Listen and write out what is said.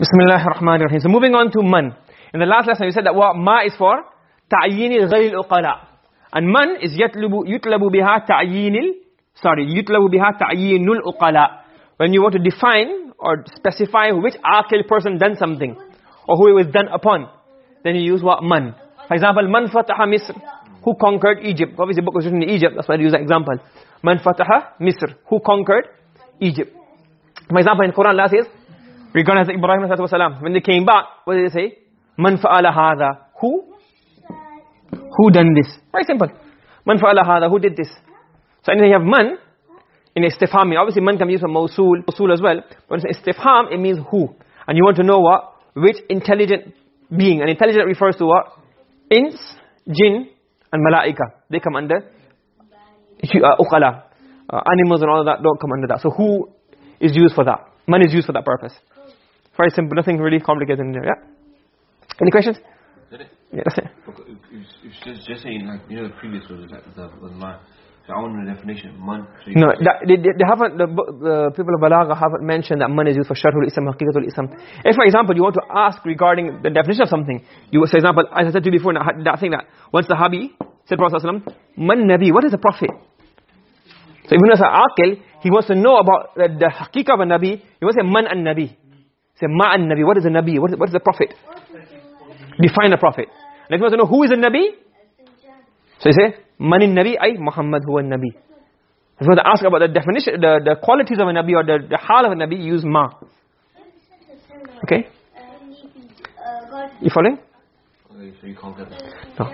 Bismillah ar-Rahman ar-Rahim. So moving on to man. In the last lesson we said that what ma is for ta'yin ghayr al-uqala. And man is yatlubu yutlabu biha ta'yin sorry, yutlabu biha ta'yin al-uqala. When you want to define or specify which aqil person done something or who it was done upon, then you use what man. For example, man fataha Misr, who conquered Egypt. Obviously the book was written in Egypt, that's why I use that example. Man fataha Misr, who conquered Egypt. For example, in Quran Allah says, regarding Hazrat Ibrahim والسلام, when they came back, what did they say? Man fa'ala hadha. Who? Who done this? Very simple. Man fa'ala hadha. Who did this? So anything you have man, in istifham, obviously man can be used for mawsul, mawsul as well. But in istifham, it means who. And you want to know what? Which intelligent being. And intelligent refers to what? Ins, jinn, and malaika. They come under uh, uqala. Uh, animals and all of that don't come under that. So who is used for that? Man is used for that purpose. Very simple, nothing really complicated in there, yeah? Any questions? Yeah, that's it. Okay, It's just, just saying, like, you know, the previous one was like the, the man. So I want the definition, man. So No, that, they, they haven't, the, the people of Balagha haven't mentioned that man is used for Sharhul Islam, Haqiqatul Islam. If, for example, you want to ask regarding the definition of something, you, for example, as I said to you before, that, that thing that, once the Habi said Prophet Sallallahu Alaihi Wasallam, Man Nabi, what is a prophet? So even as an aqil, he wants to know about the, the haqiqah of a Nabi, he wants to say Man an Nabi. Say Ma an Nabi, what is a Nabi? What is, what is a prophet? Define a prophet. And if he wants to know who is a Nabi, so you say, Man in Nabi, ay Muhammad huwa Nabi. If you want to ask about the definition, the, the qualities of a Nabi or the, the hal of a Nabi, use ma. Okay? Um, uh, you following? So you can't get that. No.